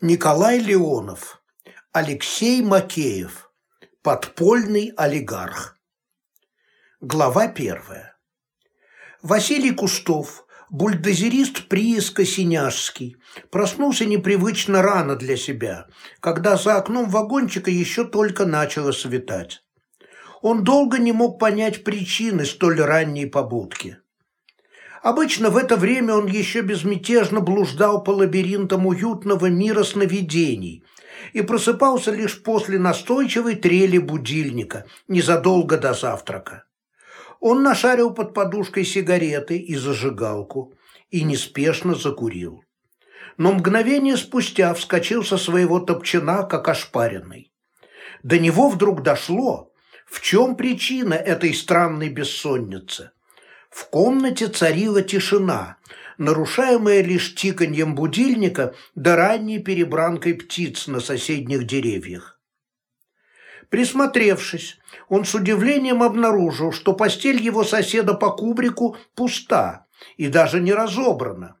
Николай Леонов, Алексей Макеев, подпольный олигарх. Глава первая. Василий Кустов, бульдозерист прииска Синяжский, проснулся непривычно рано для себя, когда за окном вагончика еще только начало светать. Он долго не мог понять причины столь ранней побудки. Обычно в это время он еще безмятежно блуждал по лабиринтам уютного мира сновидений и просыпался лишь после настойчивой трели будильника, незадолго до завтрака. Он нашарил под подушкой сигареты и зажигалку и неспешно закурил. Но мгновение спустя вскочил со своего топчина, как ошпаренный. До него вдруг дошло, в чем причина этой странной бессонницы. В комнате царила тишина, нарушаемая лишь тиканьем будильника да ранней перебранкой птиц на соседних деревьях. Присмотревшись, он с удивлением обнаружил, что постель его соседа по кубрику пуста и даже не разобрана.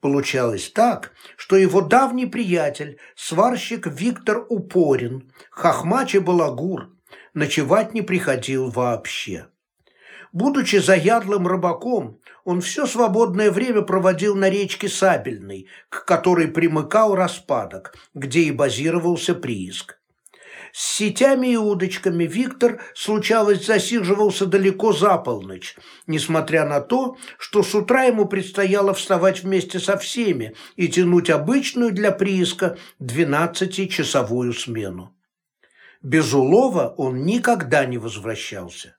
Получалось так, что его давний приятель, сварщик Виктор Упорин, хохмач и балагур, ночевать не приходил вообще. Будучи заядлым рыбаком, он все свободное время проводил на речке Сабельной, к которой примыкал распадок, где и базировался прииск. С сетями и удочками Виктор, случалось, засиживался далеко за полночь, несмотря на то, что с утра ему предстояло вставать вместе со всеми и тянуть обычную для прииска 12-часовую смену. Без улова он никогда не возвращался.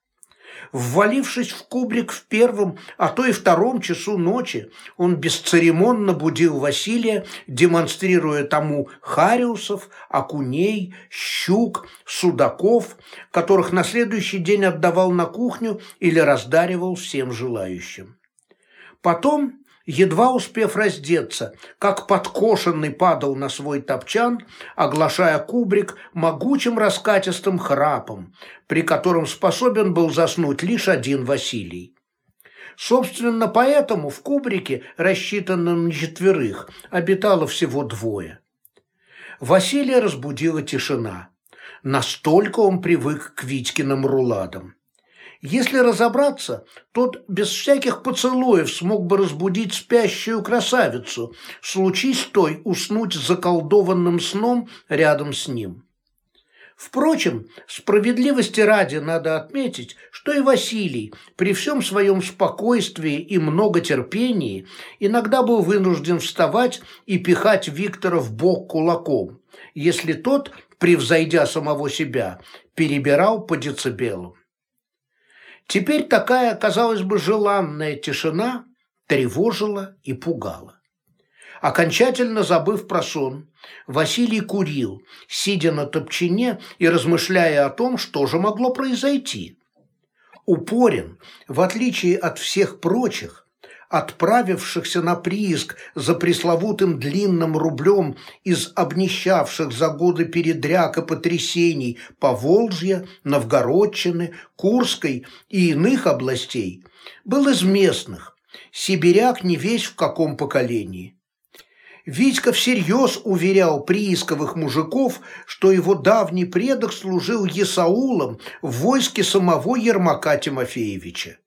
Ввалившись в кубрик в первом, а то и втором часу ночи, он бесцеремонно будил Василия, демонстрируя тому хариусов, окуней, щук, судаков, которых на следующий день отдавал на кухню или раздаривал всем желающим. Потом едва успев раздеться, как подкошенный падал на свой топчан, оглашая кубрик могучим раскатистым храпом, при котором способен был заснуть лишь один Василий. Собственно, поэтому в кубрике, рассчитанном на четверых, обитало всего двое. Василия разбудила тишина. Настолько он привык к Витькиным руладам. Если разобраться, тот без всяких поцелуев смог бы разбудить спящую красавицу, случись той уснуть заколдованным сном рядом с ним. Впрочем, справедливости ради надо отметить, что и Василий, при всем своем спокойствии и многотерпении, иногда был вынужден вставать и пихать Виктора в бок кулаком, если тот, превзойдя самого себя, перебирал по децибелу. Теперь такая, казалось бы, желанная тишина тревожила и пугала. Окончательно забыв про сон, Василий курил, сидя на топчине и размышляя о том, что же могло произойти. Упорен, в отличие от всех прочих, отправившихся на прииск за пресловутым длинным рублем из обнищавших за годы передряг и потрясений Поволжья, Новгородчины, Курской и иных областей, был из местных, сибиряк не весь в каком поколении. Витька всерьез уверял приисковых мужиков, что его давний предок служил Есаулом в войске самого Ермака Тимофеевича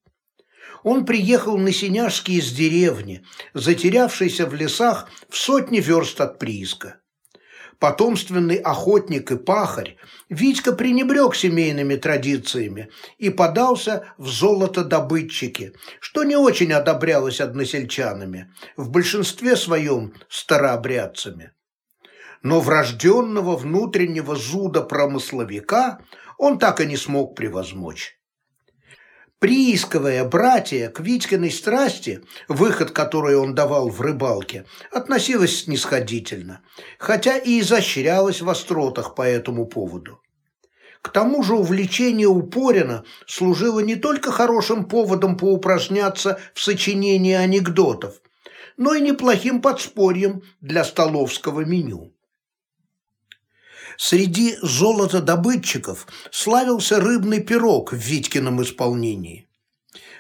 он приехал на Синяжский из деревни, затерявшейся в лесах в сотни верст от прииска. Потомственный охотник и пахарь, Витька пренебрег семейными традициями и подался в золотодобытчики, что не очень одобрялось односельчанами, в большинстве своем старообрядцами. Но врожденного внутреннего зуда промысловика он так и не смог превозмочь. Приисковое братья к Витькиной страсти, выход который он давал в рыбалке, относилось снисходительно, хотя и изощрялось в остротах по этому поводу. К тому же увлечение Упорина служило не только хорошим поводом поупражняться в сочинении анекдотов, но и неплохим подспорьем для столовского меню. Среди золотодобытчиков славился рыбный пирог в Витькином исполнении.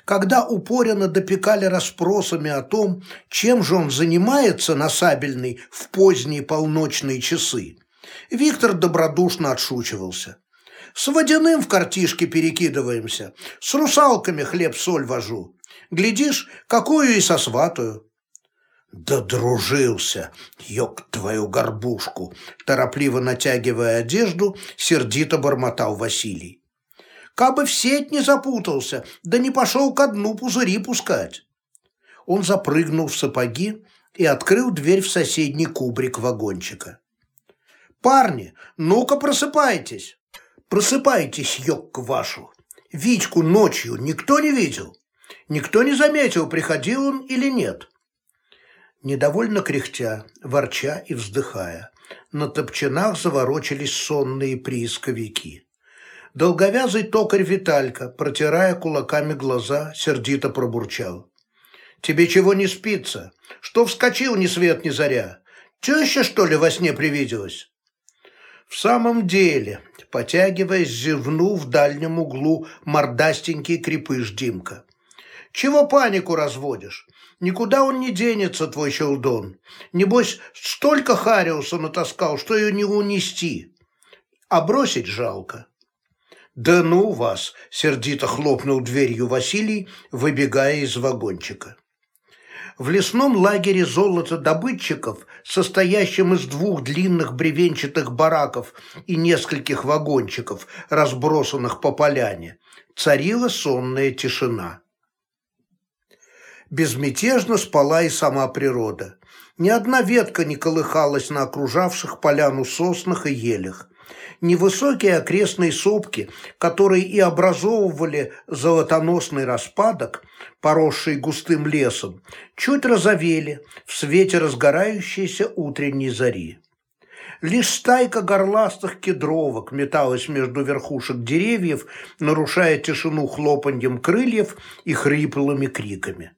Когда упоренно допекали расспросами о том, чем же он занимается на Сабельной в поздние полночные часы, Виктор добродушно отшучивался. «С водяным в картишке перекидываемся, с русалками хлеб-соль вожу. Глядишь, какую и сосватую». «Да дружился, ёк твою горбушку!» Торопливо натягивая одежду, сердито бормотал Василий. «Кабы в сеть не запутался, да не пошел ко дну пузыри пускать!» Он запрыгнул в сапоги и открыл дверь в соседний кубрик вагончика. «Парни, ну-ка просыпайтесь!» «Просыпайтесь, ёк вашу! Витьку ночью никто не видел? Никто не заметил, приходил он или нет?» Недовольно кряхтя, ворча и вздыхая, на топчинах заворочились сонные приисковики. Долговязый токарь Виталька, протирая кулаками глаза, сердито пробурчал. «Тебе чего не спится? Что вскочил ни свет ни заря? Теща, что ли, во сне привиделась?» В самом деле, потягиваясь, зевнул в дальнем углу мордастенький крепыш Димка. «Чего панику разводишь? Никуда он не денется, твой щелдон. Небось, столько Хариуса натаскал, что ее не унести. А бросить жалко. «Да ну вас!» – сердито хлопнул дверью Василий, выбегая из вагончика. В лесном лагере золотодобытчиков, состоящем из двух длинных бревенчатых бараков и нескольких вагончиков, разбросанных по поляне, царила сонная тишина. Безмятежно спала и сама природа. Ни одна ветка не колыхалась на окружавших поляну соснах и елях. Невысокие окрестные сопки, которые и образовывали золотоносный распадок, поросший густым лесом, чуть разовели в свете разгорающейся утренней зари. Лишь стайка горластых кедровок металась между верхушек деревьев, нарушая тишину хлопаньем крыльев и хриплыми криками.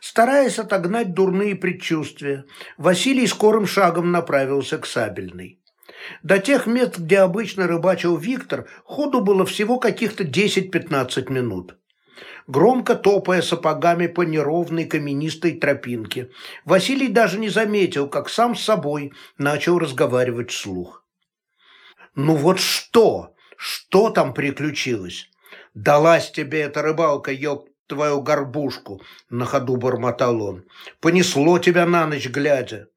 Стараясь отогнать дурные предчувствия, Василий скорым шагом направился к Сабельной. До тех мест, где обычно рыбачил Виктор, ходу было всего каких-то 10-15 минут. Громко топая сапогами по неровной каменистой тропинке, Василий даже не заметил, как сам с собой начал разговаривать вслух. «Ну вот что? Что там приключилось? Далась тебе эта рыбалка, ёк твою горбушку!» – на ходу бормотал он. «Понесло тебя на ночь глядя!»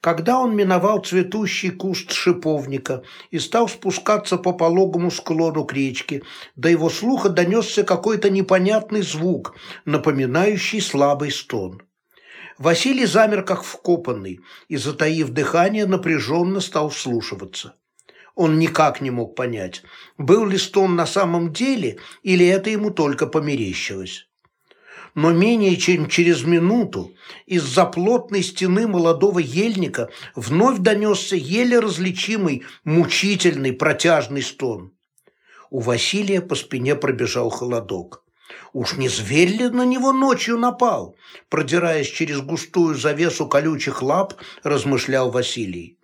Когда он миновал цветущий куст шиповника и стал спускаться по пологому склону к речке, до его слуха донесся какой-то непонятный звук, напоминающий слабый стон. Василий замер как вкопанный и, затаив дыхание, напряженно стал вслушиваться. Он никак не мог понять, был ли стон на самом деле или это ему только померещилось. Но менее чем через минуту из-за плотной стены молодого ельника вновь донесся еле различимый, мучительный, протяжный стон. У Василия по спине пробежал холодок. Уж не зверь ли на него ночью напал? Продираясь через густую завесу колючих лап, размышлял Василий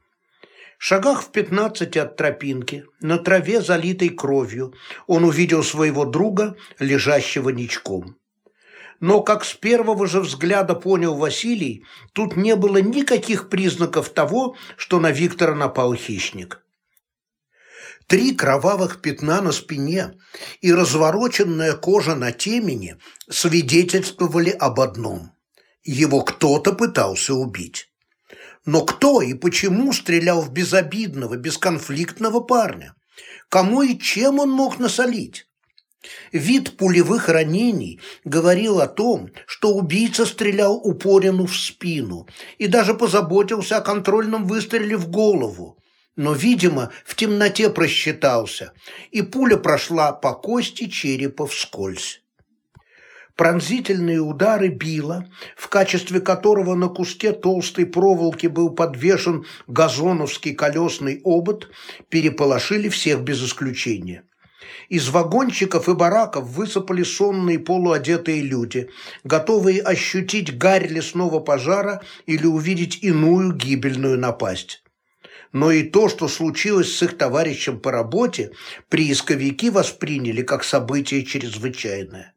шагах в пятнадцати от тропинки, на траве, залитой кровью, он увидел своего друга, лежащего ничком. Но, как с первого же взгляда понял Василий, тут не было никаких признаков того, что на Виктора напал хищник. Три кровавых пятна на спине и развороченная кожа на темени свидетельствовали об одном – его кто-то пытался убить. Но кто и почему стрелял в безобидного, бесконфликтного парня? Кому и чем он мог насолить? Вид пулевых ранений говорил о том, что убийца стрелял упорину в спину и даже позаботился о контрольном выстреле в голову. Но, видимо, в темноте просчитался, и пуля прошла по кости черепа вскользь пронзительные удары била, в качестве которого на куске толстой проволоки был подвешен газоновский колесный обод, переполошили всех без исключения. Из вагончиков и бараков высыпали сонные полуодетые люди, готовые ощутить гарь лесного пожара или увидеть иную гибельную напасть. Но и то, что случилось с их товарищем по работе, приисковики восприняли как событие чрезвычайное.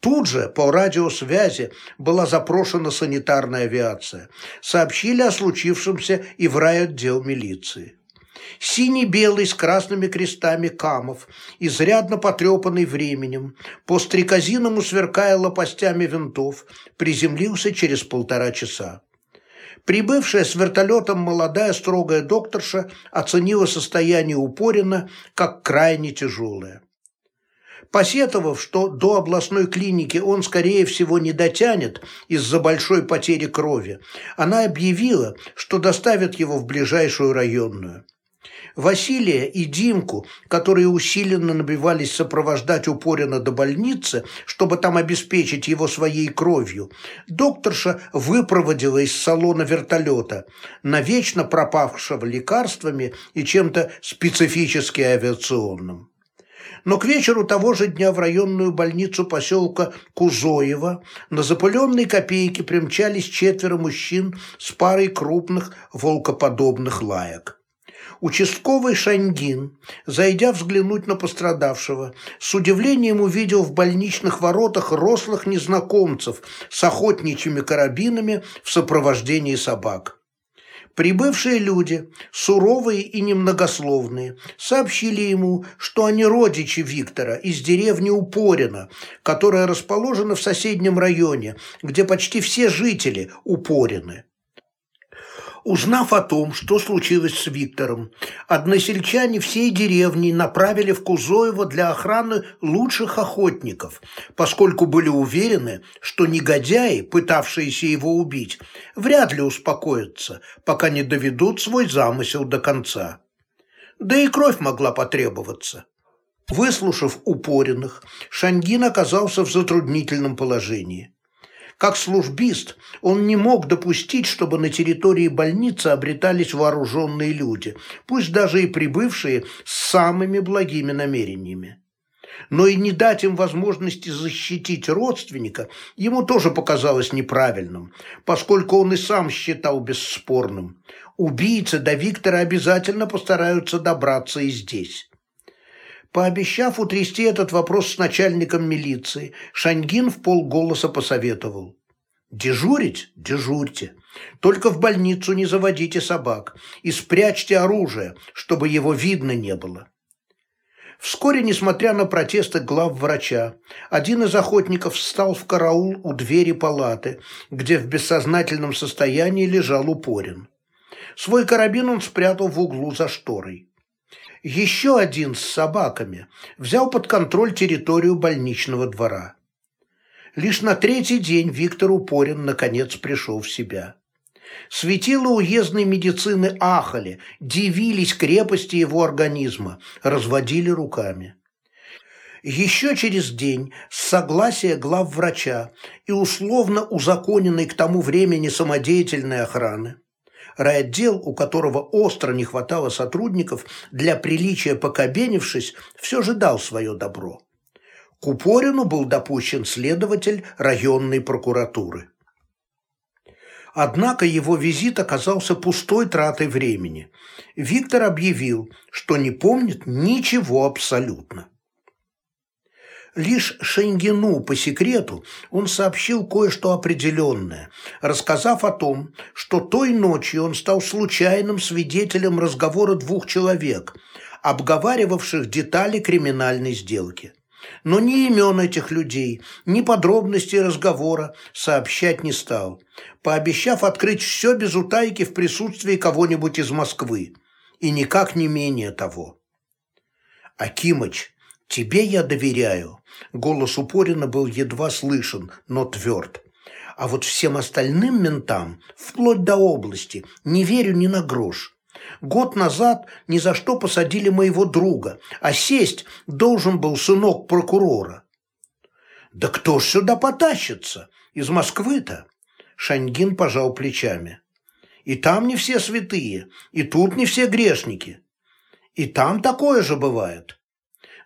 Тут же по радиосвязи была запрошена санитарная авиация. Сообщили о случившемся и в райотдел милиции. Синий-белый с красными крестами Камов, изрядно потрепанный временем, по стрекозиному сверкая лопастями винтов, приземлился через полтора часа. Прибывшая с вертолетом молодая строгая докторша оценила состояние Упорина как крайне тяжелое. Посетовав, что до областной клиники он, скорее всего, не дотянет из-за большой потери крови, она объявила, что доставит его в ближайшую районную. Василия и Димку, которые усиленно набивались сопровождать Упорина до больницы, чтобы там обеспечить его своей кровью, докторша выпроводила из салона вертолета, навечно пропавшего лекарствами и чем-то специфически авиационным. Но к вечеру того же дня в районную больницу поселка Кузоева на запыленной копейке примчались четверо мужчин с парой крупных волкоподобных лаек. Участковый Шаньгин, зайдя взглянуть на пострадавшего, с удивлением увидел в больничных воротах рослых незнакомцев с охотничьими карабинами в сопровождении собак. Прибывшие люди, суровые и немногословные, сообщили ему, что они родичи Виктора из деревни Упорина, которая расположена в соседнем районе, где почти все жители Упорины. Узнав о том, что случилось с Виктором, односельчане всей деревни направили в Кузоево для охраны лучших охотников, поскольку были уверены, что негодяи, пытавшиеся его убить, вряд ли успокоятся, пока не доведут свой замысел до конца. Да и кровь могла потребоваться. Выслушав упоренных, Шангин оказался в затруднительном положении. Как службист он не мог допустить, чтобы на территории больницы обретались вооруженные люди, пусть даже и прибывшие с самыми благими намерениями. Но и не дать им возможности защитить родственника ему тоже показалось неправильным, поскольку он и сам считал бесспорным. Убийцы до Виктора обязательно постараются добраться и здесь. Пообещав утрясти этот вопрос с начальником милиции, Шаньгин в полголоса посоветовал. «Дежурить? Дежурьте. Только в больницу не заводите собак и спрячьте оружие, чтобы его видно не было». Вскоре, несмотря на протесты глав врача, один из охотников встал в караул у двери палаты, где в бессознательном состоянии лежал упорен. Свой карабин он спрятал в углу за шторой. Еще один с собаками взял под контроль территорию больничного двора. Лишь на третий день Виктор Упорин наконец пришел в себя. Светила уездной медицины ахали, дивились крепости его организма, разводили руками. Еще через день, с согласия главврача и условно узаконенной к тому времени самодеятельной охраны, райотдел, у которого остро не хватало сотрудников, для приличия покобенившись, все же дал свое добро. К Упорину был допущен следователь районной прокуратуры. Однако его визит оказался пустой тратой времени. Виктор объявил, что не помнит ничего абсолютно. Лишь Шенгену по секрету он сообщил кое-что определенное, рассказав о том, что той ночью он стал случайным свидетелем разговора двух человек, обговаривавших детали криминальной сделки. Но ни имен этих людей, ни подробностей разговора сообщать не стал, пообещав открыть все без утайки в присутствии кого-нибудь из Москвы, и никак не менее того. Акимыч, тебе я доверяю, Голос Упорина был едва слышен, но тверд. А вот всем остальным ментам, вплоть до области, не верю ни на грош. Год назад ни за что посадили моего друга, а сесть должен был сынок прокурора. «Да кто ж сюда потащится? Из Москвы-то?» Шаньгин пожал плечами. «И там не все святые, и тут не все грешники. И там такое же бывает.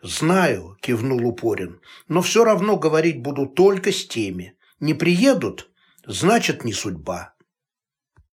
«Знаю», – кивнул Упорин, – «но все равно говорить буду только с теми. Не приедут, значит, не судьба».